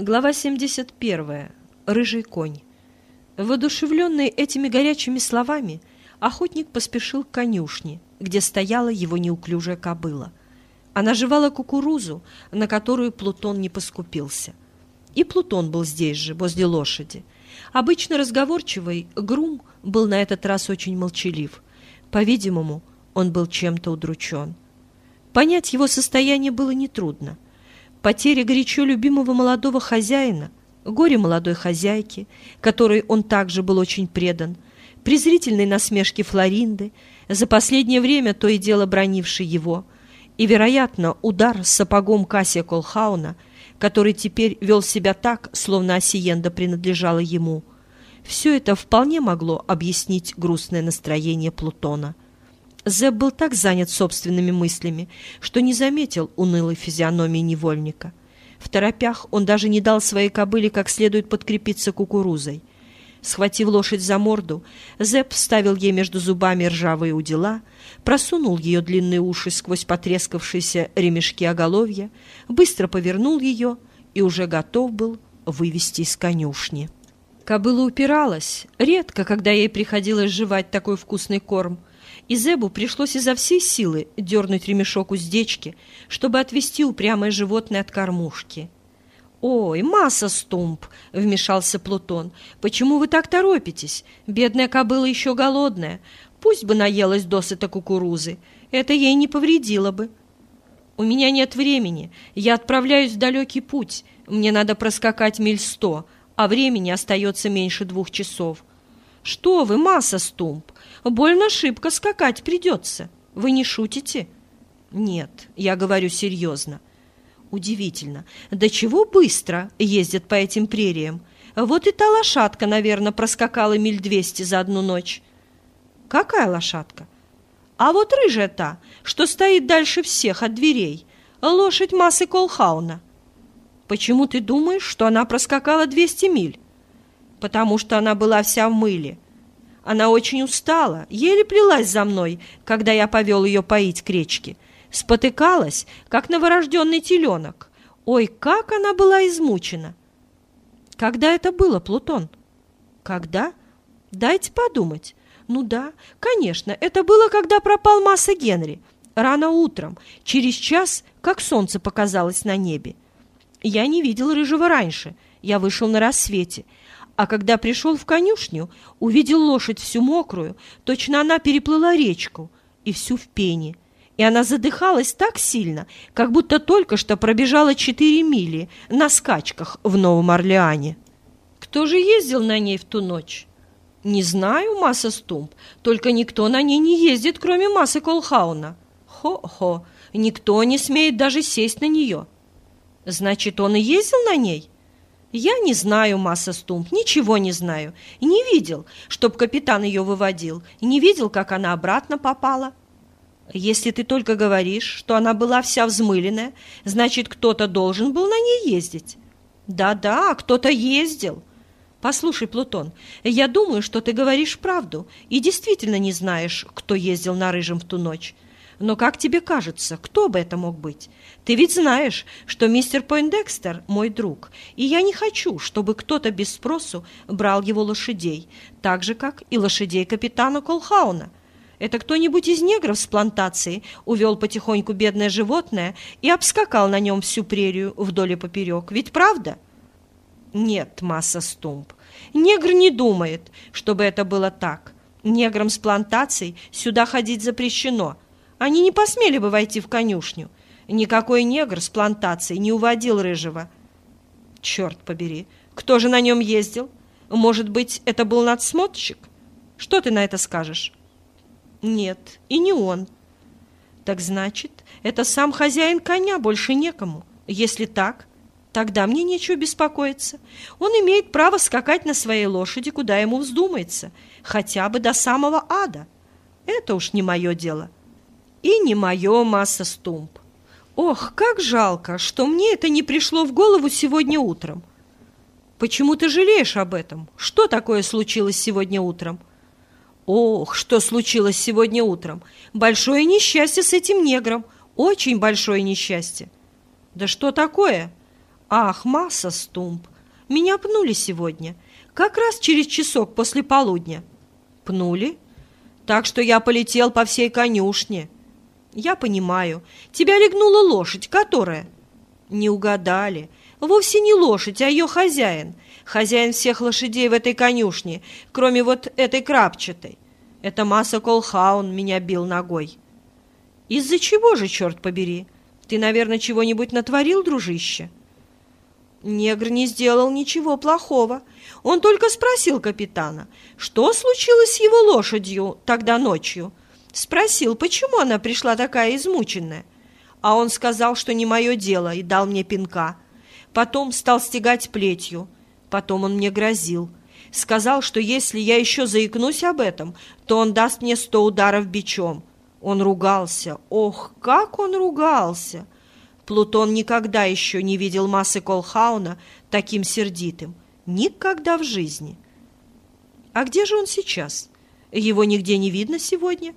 Глава 71. Рыжий конь. Воодушевленный этими горячими словами, охотник поспешил к конюшне, где стояла его неуклюжая кобыла. Она жевала кукурузу, на которую Плутон не поскупился. И Плутон был здесь же, возле лошади. Обычно разговорчивый Грум был на этот раз очень молчалив. По-видимому, он был чем-то удручен. Понять его состояние было нетрудно. Потеря горячо любимого молодого хозяина, горе молодой хозяйки, которой он также был очень предан, презрительные насмешки Флоринды, за последнее время то и дело бронивший его, и, вероятно, удар сапогом Кассия Колхауна, который теперь вел себя так, словно Осиенда принадлежала ему. Все это вполне могло объяснить грустное настроение Плутона. Зеб был так занят собственными мыслями, что не заметил унылой физиономии невольника. В торопях он даже не дал своей кобыле как следует подкрепиться кукурузой. Схватив лошадь за морду, Зеб вставил ей между зубами ржавые удила, просунул ее длинные уши сквозь потрескавшиеся ремешки оголовья, быстро повернул ее и уже готов был вывести из конюшни. Кобыла упиралась, редко, когда ей приходилось жевать такой вкусный корм — и Зебу пришлось изо всей силы дернуть ремешок уздечки, чтобы отвести упрямое животное от кормушки. «Ой, масса стумп!» — вмешался Плутон. «Почему вы так торопитесь? Бедная кобыла еще голодная. Пусть бы наелась досыта кукурузы. Это ей не повредило бы». «У меня нет времени. Я отправляюсь в далекий путь. Мне надо проскакать миль сто, а времени остается меньше двух часов». «Что вы, масса стумп! Больно шибко скакать придется. Вы не шутите? Нет, я говорю серьезно. Удивительно, до чего быстро ездят по этим прериям. Вот и та лошадка, наверное, проскакала миль двести за одну ночь. Какая лошадка? А вот рыжая та, что стоит дальше всех от дверей. Лошадь массы Колхауна. Почему ты думаешь, что она проскакала двести миль? Потому что она была вся в мыле. Она очень устала, еле плелась за мной, когда я повел ее поить к речке. Спотыкалась, как новорожденный теленок. Ой, как она была измучена! Когда это было, Плутон? Когда? Дайте подумать. Ну да, конечно, это было, когда пропал Масса Генри. Рано утром, через час, как солнце показалось на небе. Я не видел рыжего раньше. Я вышел на рассвете. А когда пришел в конюшню, увидел лошадь всю мокрую, точно она переплыла речку, и всю в пене. И она задыхалась так сильно, как будто только что пробежала четыре мили на скачках в Новом Орлеане. Кто же ездил на ней в ту ночь? Не знаю, Масса Стумп, только никто на ней не ездит, кроме Массы Колхауна. Хо-хо, никто не смеет даже сесть на нее. Значит, он и ездил на ней? Я не знаю, Масса Стумп, ничего не знаю. И не видел, чтоб капитан ее выводил. И не видел, как она обратно попала. Если ты только говоришь, что она была вся взмыленная, значит, кто-то должен был на ней ездить. Да-да, кто-то ездил. Послушай, Плутон, я думаю, что ты говоришь правду и действительно не знаешь, кто ездил на Рыжем в ту ночь. Но как тебе кажется, кто бы это мог быть? Ты ведь знаешь, что мистер Пойндекстер мой друг, и я не хочу, чтобы кто-то без спросу брал его лошадей, так же, как и лошадей капитана Колхауна. Это кто-нибудь из негров с плантации увел потихоньку бедное животное и обскакал на нем всю прерию вдоль и поперек. Ведь правда? Нет, масса стумп. Негр не думает, чтобы это было так. Неграм с плантаций сюда ходить запрещено – они не посмели бы войти в конюшню. Никакой негр с плантацией не уводил рыжего. Черт побери, кто же на нем ездил? Может быть, это был надсмотрщик? Что ты на это скажешь? Нет, и не он. Так значит, это сам хозяин коня, больше некому. Если так, тогда мне нечего беспокоиться. Он имеет право скакать на своей лошади, куда ему вздумается, хотя бы до самого ада. Это уж не мое дело и не мое масса стумп. Ох, как жалко, что мне это не пришло в голову сегодня утром. Почему ты жалеешь об этом? Что такое случилось сегодня утром? Ох, что случилось сегодня утром? Большое несчастье с этим негром. Очень большое несчастье. Да что такое? Ах, масса стумп! Меня пнули сегодня, как раз через часок после полудня. Пнули? Так что я полетел по всей конюшне. Я понимаю. Тебя легнула лошадь, которая? Не угадали. Вовсе не лошадь, а ее хозяин. Хозяин всех лошадей в этой конюшне, кроме вот этой крапчатой. Это масса Колхаун меня бил ногой. Из-за чего же, черт побери? Ты, наверное, чего-нибудь натворил, дружище? Негр не сделал ничего плохого. Он только спросил капитана, что случилось с его лошадью тогда ночью. Спросил, почему она пришла такая измученная. А он сказал, что не мое дело, и дал мне пинка. Потом стал стегать плетью. Потом он мне грозил. Сказал, что если я еще заикнусь об этом, то он даст мне сто ударов бичом. Он ругался. Ох, как он ругался! Плутон никогда еще не видел массы Колхауна таким сердитым. Никогда в жизни. А где же он сейчас? Его нигде не видно сегодня.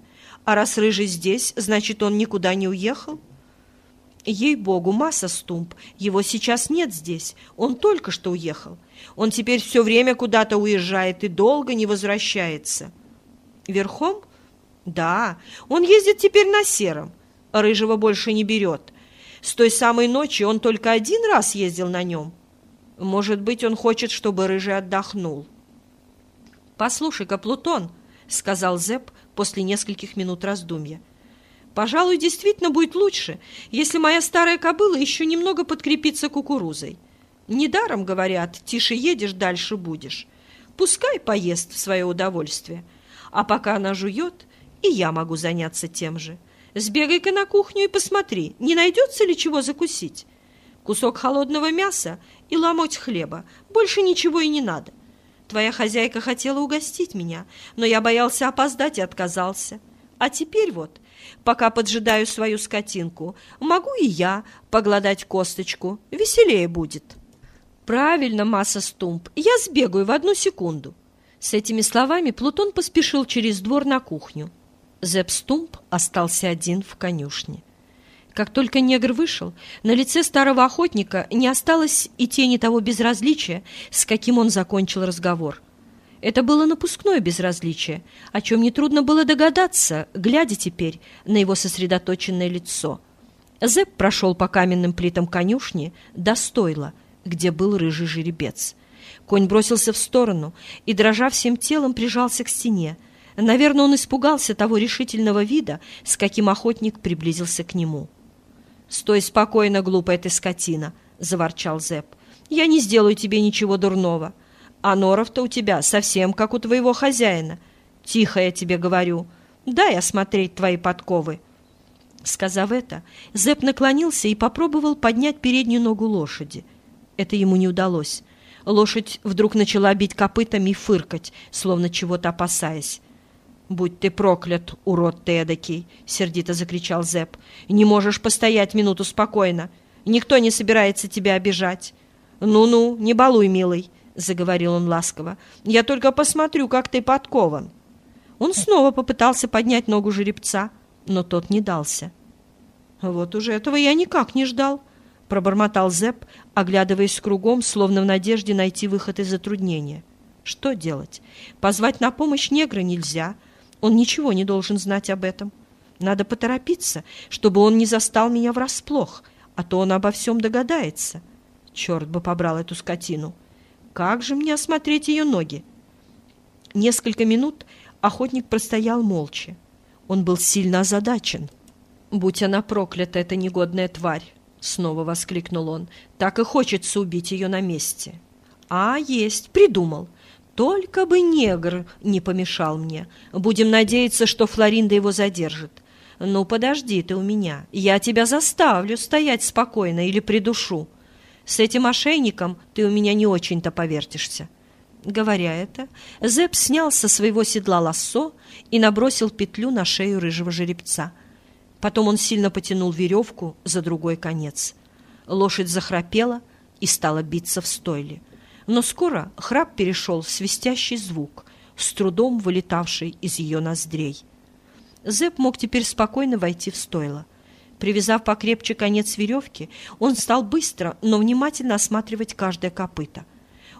А раз Рыжий здесь, значит, он никуда не уехал? Ей-богу, масса стумп. Его сейчас нет здесь. Он только что уехал. Он теперь все время куда-то уезжает и долго не возвращается. Верхом? Да, он ездит теперь на сером. Рыжего больше не берет. С той самой ночи он только один раз ездил на нем. Может быть, он хочет, чтобы Рыжий отдохнул. «Послушай-ка, Плутон», — сказал Зепп после нескольких минут раздумья, «пожалуй, действительно будет лучше, если моя старая кобыла еще немного подкрепится кукурузой. Недаром, говорят, тише едешь, дальше будешь. Пускай поест в свое удовольствие. А пока она жует, и я могу заняться тем же. Сбегай-ка на кухню и посмотри, не найдется ли чего закусить. Кусок холодного мяса и ломоть хлеба. Больше ничего и не надо. Твоя хозяйка хотела угостить меня, но я боялся опоздать и отказался. А теперь вот, пока поджидаю свою скотинку, могу и я погладать косточку. Веселее будет. Правильно, масса стумп. Я сбегаю в одну секунду. С этими словами Плутон поспешил через двор на кухню. Зепстумп остался один в конюшне. Как только негр вышел, на лице старого охотника не осталось и тени того безразличия, с каким он закончил разговор. Это было напускное безразличие, о чем нетрудно было догадаться, глядя теперь на его сосредоточенное лицо. Зепп прошел по каменным плитам конюшни до стойла, где был рыжий жеребец. Конь бросился в сторону и, дрожа всем телом, прижался к стене, Наверное, он испугался того решительного вида, с каким охотник приблизился к нему. «Стой спокойно, глупая ты скотина!» — заворчал Зэп. «Я не сделаю тебе ничего дурного. А норов-то у тебя совсем как у твоего хозяина. Тихо я тебе говорю. Дай осмотреть твои подковы». Сказав это, Зэп наклонился и попробовал поднять переднюю ногу лошади. Это ему не удалось. Лошадь вдруг начала бить копытами и фыркать, словно чего-то опасаясь. «Будь ты проклят, урод ты эдакий!» — сердито закричал Зэп. «Не можешь постоять минуту спокойно. Никто не собирается тебя обижать». «Ну-ну, не балуй, милый!» — заговорил он ласково. «Я только посмотрю, как ты подкован». Он снова попытался поднять ногу жеребца, но тот не дался. «Вот уже этого я никак не ждал», — пробормотал Зэп, оглядываясь кругом, словно в надежде найти выход из затруднения. «Что делать? Позвать на помощь негра нельзя». Он ничего не должен знать об этом. Надо поторопиться, чтобы он не застал меня врасплох, а то он обо всем догадается. Черт бы побрал эту скотину! Как же мне осмотреть ее ноги? Несколько минут охотник простоял молча. Он был сильно озадачен. «Будь она проклята, эта негодная тварь!» — снова воскликнул он. «Так и хочется убить ее на месте». «А, есть, придумал. Только бы негр не помешал мне. Будем надеяться, что Флоринда его задержит. Ну, подожди ты у меня. Я тебя заставлю стоять спокойно или придушу. С этим ошейником ты у меня не очень-то повертишься. Говоря это, Зэп снял со своего седла лассо и набросил петлю на шею рыжего жеребца. Потом он сильно потянул веревку за другой конец. Лошадь захрапела и стала биться в стойле. Но скоро храп перешел в свистящий звук, с трудом вылетавший из ее ноздрей. Зэп мог теперь спокойно войти в стойло. Привязав покрепче конец веревки, он стал быстро, но внимательно осматривать каждое копыто.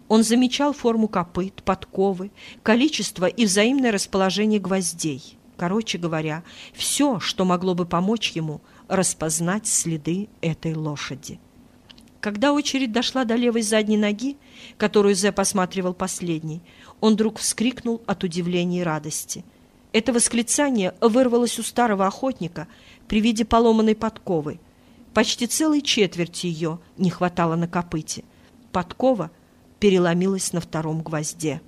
Он замечал форму копыт, подковы, количество и взаимное расположение гвоздей. Короче говоря, все, что могло бы помочь ему распознать следы этой лошади. Когда очередь дошла до левой задней ноги, которую Зэп осматривал последней, он вдруг вскрикнул от удивления и радости. Это восклицание вырвалось у старого охотника при виде поломанной подковы. Почти целой четверти ее не хватало на копыте. Подкова переломилась на втором гвозде.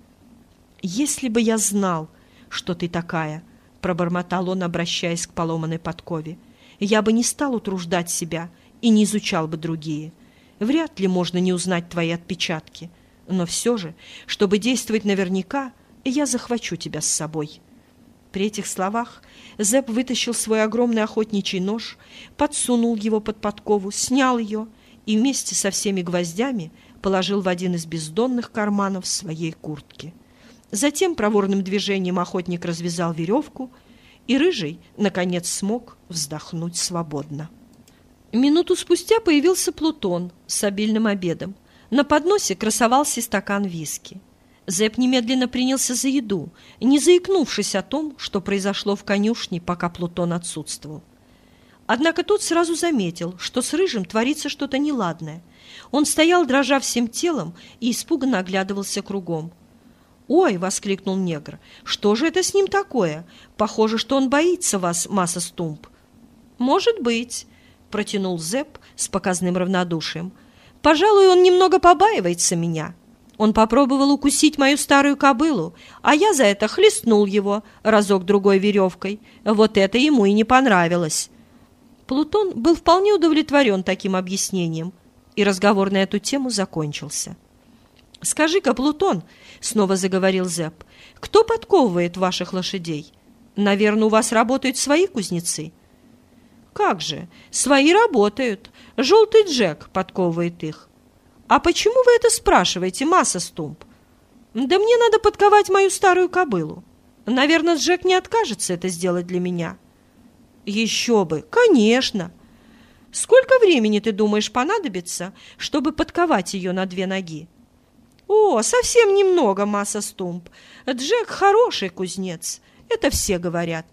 «Если бы я знал, что ты такая», — пробормотал он, обращаясь к поломанной подкове, «я бы не стал утруждать себя и не изучал бы другие. Вряд ли можно не узнать твои отпечатки. Но все же, чтобы действовать наверняка, я захвачу тебя с собой». При этих словах Зэп вытащил свой огромный охотничий нож, подсунул его под подкову, снял ее и вместе со всеми гвоздями положил в один из бездонных карманов своей куртки. Затем проворным движением охотник развязал веревку, и Рыжий, наконец, смог вздохнуть свободно. Минуту спустя появился Плутон с обильным обедом. На подносе красовался стакан виски. Зэп немедленно принялся за еду, не заикнувшись о том, что произошло в конюшне, пока Плутон отсутствовал. Однако тот сразу заметил, что с Рыжим творится что-то неладное. Он стоял, дрожа всем телом, и испуганно оглядывался кругом. «Ой!» — воскликнул негр. «Что же это с ним такое? Похоже, что он боится вас, масса Стумп». «Может быть», — протянул Зэп с показным равнодушием. «Пожалуй, он немного побаивается меня». Он попробовал укусить мою старую кобылу, а я за это хлестнул его разок-другой веревкой. Вот это ему и не понравилось. Плутон был вполне удовлетворен таким объяснением, и разговор на эту тему закончился. «Скажи-ка, Плутон», — снова заговорил Зэп, — «кто подковывает ваших лошадей? Наверное, у вас работают свои кузнецы?» «Как же, свои работают. Желтый Джек подковывает их. «А почему вы это спрашиваете, масса Стумп?» «Да мне надо подковать мою старую кобылу. Наверное, Джек не откажется это сделать для меня». «Еще бы! Конечно!» «Сколько времени, ты думаешь, понадобится, чтобы подковать ее на две ноги?» «О, совсем немного, масса Стумп. Джек хороший кузнец, это все говорят.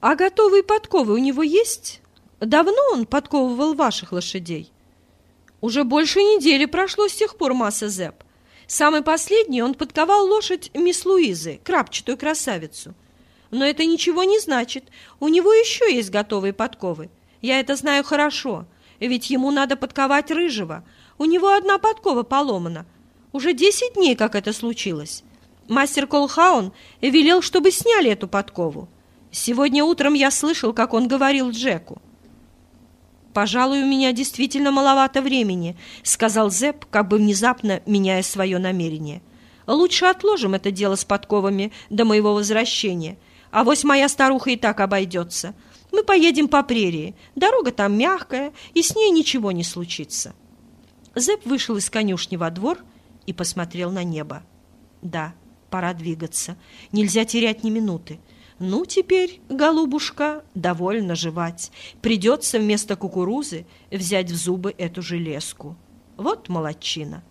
А готовые подковы у него есть? Давно он подковывал ваших лошадей?» Уже больше недели прошло с тех пор, масса Зэп. Самый последний он подковал лошадь мисс Луизы, крапчатую красавицу. Но это ничего не значит. У него еще есть готовые подковы. Я это знаю хорошо, ведь ему надо подковать рыжего. У него одна подкова поломана. Уже десять дней, как это случилось. Мастер Колхаун велел, чтобы сняли эту подкову. Сегодня утром я слышал, как он говорил Джеку. «Пожалуй, у меня действительно маловато времени», — сказал Зэп, как бы внезапно меняя свое намерение. «Лучше отложим это дело с подковами до моего возвращения. А вось моя старуха и так обойдется. Мы поедем по прерии. Дорога там мягкая, и с ней ничего не случится». Зэп вышел из конюшни во двор и посмотрел на небо. «Да, пора двигаться. Нельзя терять ни минуты. Ну, теперь, голубушка, довольно жевать. Придется вместо кукурузы взять в зубы эту железку. Вот молодчина.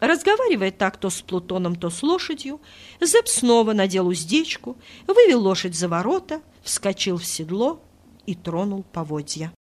Разговаривая так то с Плутоном, то с лошадью, Зэп снова надел уздечку, вывел лошадь за ворота, вскочил в седло и тронул поводья.